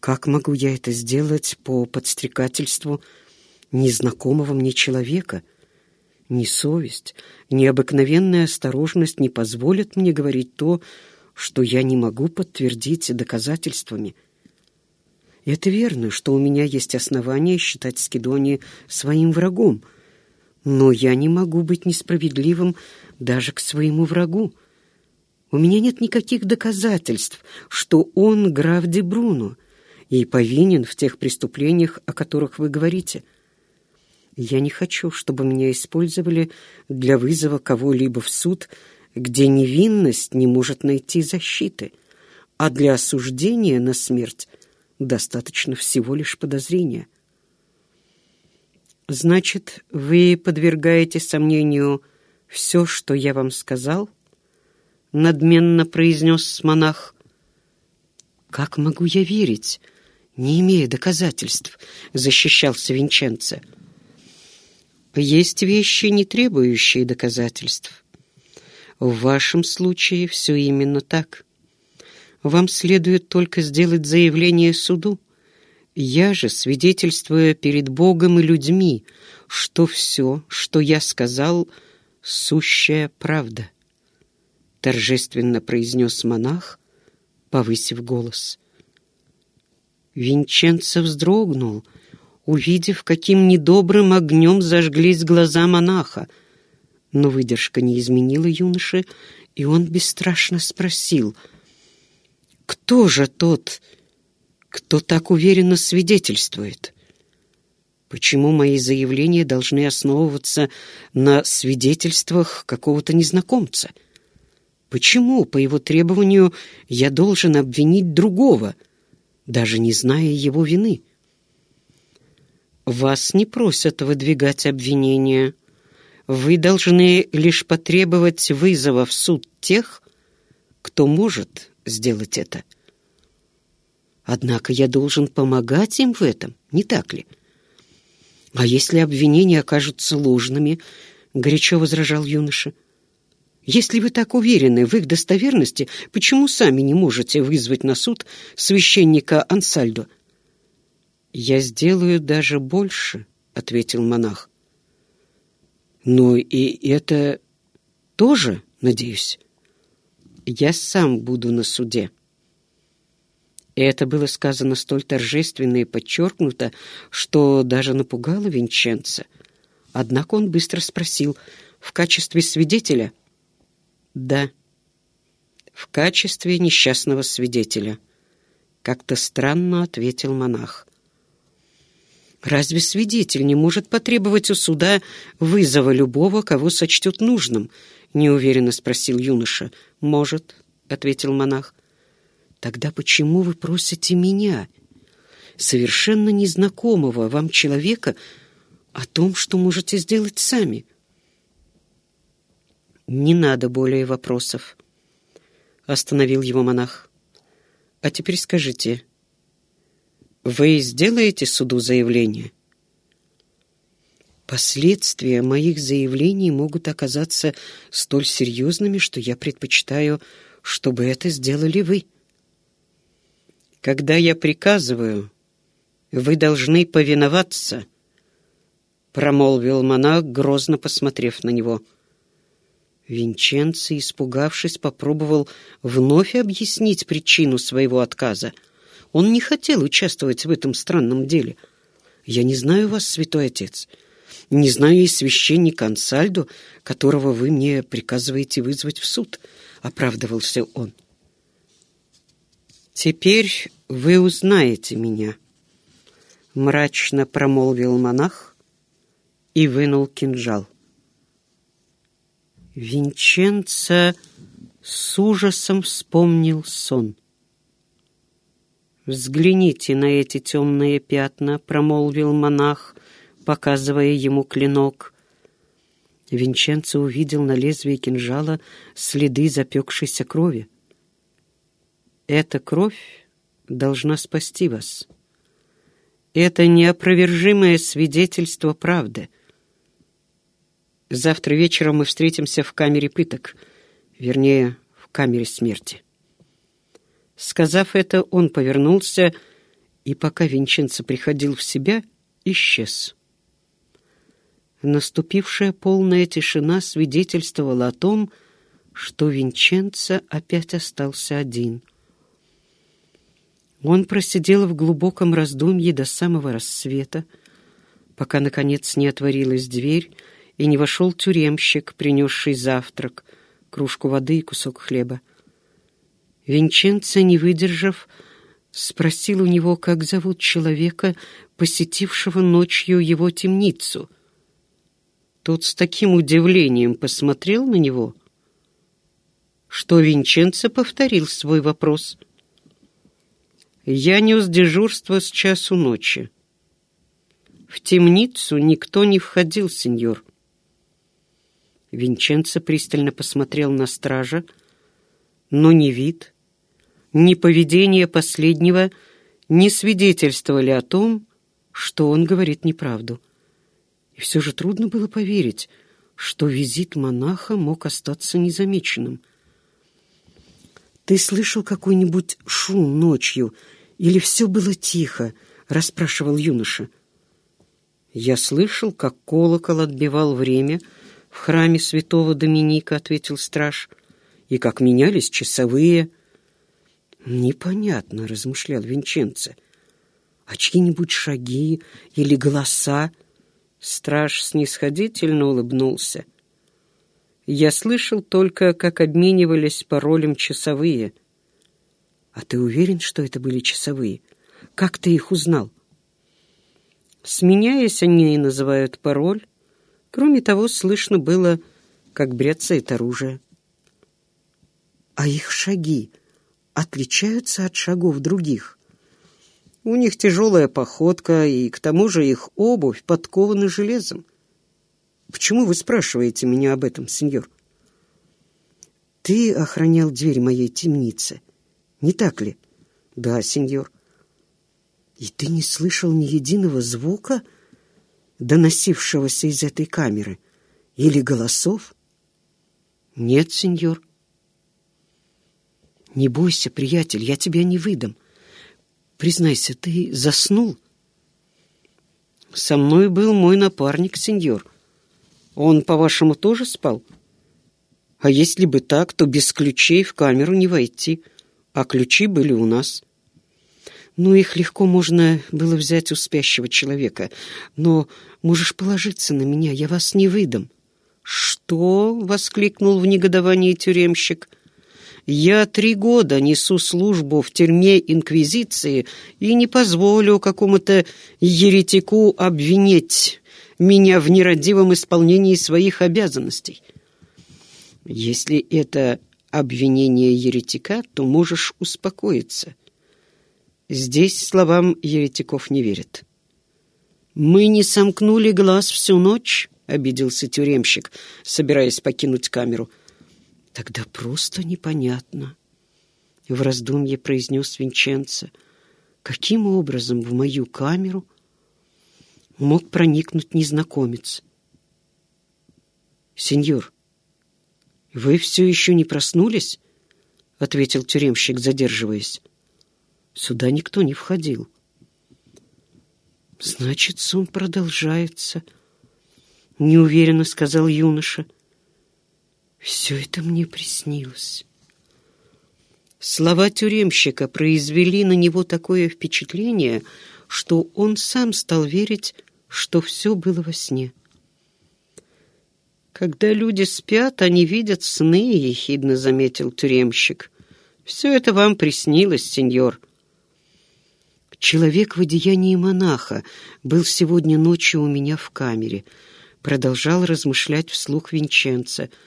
Как могу я это сделать по подстрекательству незнакомого мне человека? Ни совесть, ни обыкновенная осторожность не позволят мне говорить то, что я не могу подтвердить доказательствами. Это верно, что у меня есть основания считать Скидони своим врагом, но я не могу быть несправедливым даже к своему врагу. У меня нет никаких доказательств, что он граф де Бруно и повинен в тех преступлениях, о которых вы говорите. Я не хочу, чтобы меня использовали для вызова кого-либо в суд, где невинность не может найти защиты, а для осуждения на смерть достаточно всего лишь подозрения. Значит, вы подвергаете сомнению все, что я вам сказал —— надменно произнес монах. «Как могу я верить, не имея доказательств?» — защищался Винченцо. «Есть вещи, не требующие доказательств. В вашем случае все именно так. Вам следует только сделать заявление суду. Я же свидетельствую перед Богом и людьми, что все, что я сказал, — сущая правда». — торжественно произнес монах, повысив голос. Винченцо вздрогнул, увидев, каким недобрым огнем зажглись глаза монаха. Но выдержка не изменила юноше, и он бесстрашно спросил, «Кто же тот, кто так уверенно свидетельствует?» Почему мои заявления должны основываться на свидетельствах какого-то незнакомца? Почему, по его требованию, я должен обвинить другого, даже не зная его вины? Вас не просят выдвигать обвинения. Вы должны лишь потребовать вызова в суд тех, кто может сделать это. Однако я должен помогать им в этом, не так ли? А если обвинения окажутся ложными, — горячо возражал юноша, — если вы так уверены в их достоверности, почему сами не можете вызвать на суд священника Ансальдо? «Я сделаю даже больше», — ответил монах. «Но и это тоже, надеюсь. Я сам буду на суде». Это было сказано столь торжественно и подчеркнуто, что даже напугало Винченца. Однако он быстро спросил, в качестве свидетеля — «Да, в качестве несчастного свидетеля», — как-то странно ответил монах. «Разве свидетель не может потребовать у суда вызова любого, кого сочтет нужным?» — неуверенно спросил юноша. «Может», — ответил монах. «Тогда почему вы просите меня, совершенно незнакомого вам человека, о том, что можете сделать сами?» «Не надо более вопросов», — остановил его монах. «А теперь скажите, вы сделаете суду заявление?» Последствия моих заявлений могут оказаться столь серьезными, что я предпочитаю, чтобы это сделали вы. Когда я приказываю, вы должны повиноваться, — промолвил монах, грозно посмотрев на него. — Винченцо, испугавшись, попробовал вновь объяснить причину своего отказа. Он не хотел участвовать в этом странном деле. «Я не знаю вас, святой отец. Не знаю и священника Ансальдо, которого вы мне приказываете вызвать в суд», — оправдывался он. «Теперь вы узнаете меня», — мрачно промолвил монах и вынул кинжал. Винченцо с ужасом вспомнил сон. «Взгляните на эти темные пятна», — промолвил монах, показывая ему клинок. Винченцо увидел на лезвии кинжала следы запекшейся крови. «Эта кровь должна спасти вас. Это неопровержимое свидетельство правды». Завтра вечером мы встретимся в камере пыток, вернее, в камере смерти. Сказав это, он повернулся и пока Винченцо приходил в себя, исчез. Наступившая полная тишина свидетельствовала о том, что Винченцо опять остался один. Он просидел в глубоком раздумье до самого рассвета, пока, наконец, не отворилась дверь и не вошел тюремщик, принесший завтрак, кружку воды и кусок хлеба. Винченцо, не выдержав, спросил у него, как зовут человека, посетившего ночью его темницу. Тот с таким удивлением посмотрел на него, что Винченцо повторил свой вопрос. «Я нес дежурство с часу ночи. В темницу никто не входил, сеньор». Винченцо пристально посмотрел на стража, но ни вид, ни поведение последнего не свидетельствовали о том, что он говорит неправду. И все же трудно было поверить, что визит монаха мог остаться незамеченным. «Ты слышал какой-нибудь шум ночью? Или все было тихо?» — расспрашивал юноша. «Я слышал, как колокол отбивал время в храме святого Доминика», — ответил страж, «и как менялись часовые». «Непонятно», — размышлял Винченце. «А чьи-нибудь шаги или голоса?» Страж снисходительно улыбнулся. «Я слышал только, как обменивались паролем часовые». «А ты уверен, что это были часовые? Как ты их узнал?» Сменяясь, они называют пароль. Кроме того, слышно было, как бряцает оружие. «А их шаги?» отличаются от шагов других. У них тяжелая походка, и к тому же их обувь подкована железом. Почему вы спрашиваете меня об этом, сеньор? Ты охранял дверь моей темницы, не так ли? Да, сеньор. И ты не слышал ни единого звука, доносившегося из этой камеры, или голосов? Нет, сеньор. «Не бойся, приятель, я тебя не выдам. Признайся, ты заснул?» «Со мной был мой напарник, сеньор. Он, по-вашему, тоже спал? А если бы так, то без ключей в камеру не войти, а ключи были у нас». Ну, их легко можно было взять у спящего человека, но можешь положиться на меня, я вас не выдам. «Что?» — воскликнул в негодовании тюремщик — я три года несу службу в тюрьме Инквизиции и не позволю какому-то еретику обвинить меня в нерадивом исполнении своих обязанностей. Если это обвинение еретика, то можешь успокоиться. Здесь словам еретиков не верят. «Мы не сомкнули глаз всю ночь», — обиделся тюремщик, собираясь покинуть камеру. Тогда просто непонятно. В раздумье произнес Винченцо. Каким образом в мою камеру мог проникнуть незнакомец? «Сеньор, вы все еще не проснулись?» — ответил тюремщик, задерживаясь. «Сюда никто не входил». «Значит, сон продолжается», — неуверенно сказал юноша. Все это мне приснилось. Слова тюремщика произвели на него такое впечатление, что он сам стал верить, что все было во сне. «Когда люди спят, они видят сны», — ехидно заметил тюремщик. «Все это вам приснилось, сеньор». «Человек в одеянии монаха был сегодня ночью у меня в камере», — продолжал размышлять вслух Винченца —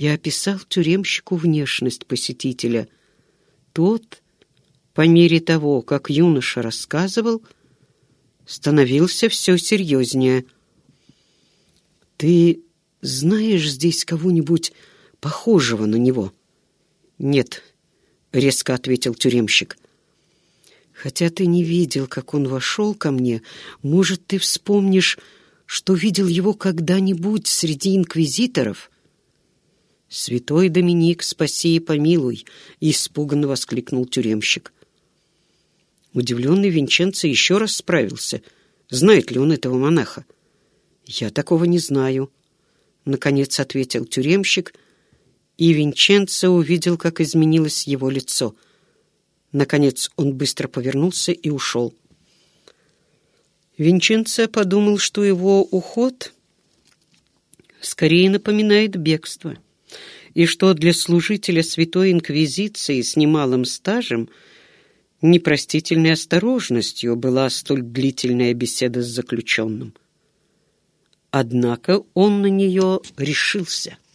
я описал тюремщику внешность посетителя. Тот, по мере того, как юноша рассказывал, становился все серьезнее. «Ты знаешь здесь кого-нибудь похожего на него?» «Нет», — резко ответил тюремщик. «Хотя ты не видел, как он вошел ко мне, может, ты вспомнишь, что видел его когда-нибудь среди инквизиторов?» «Святой Доминик, спаси и помилуй!» — испуганно воскликнул тюремщик. Удивленный Винченцо еще раз справился. Знает ли он этого монаха? «Я такого не знаю», — наконец ответил тюремщик, и Винченцо увидел, как изменилось его лицо. Наконец он быстро повернулся и ушел. Винченцо подумал, что его уход скорее напоминает бегство, и что для служителя Святой Инквизиции с немалым стажем — непростительной осторожностью была столь длительная беседа с заключенным. Однако он на нее решился —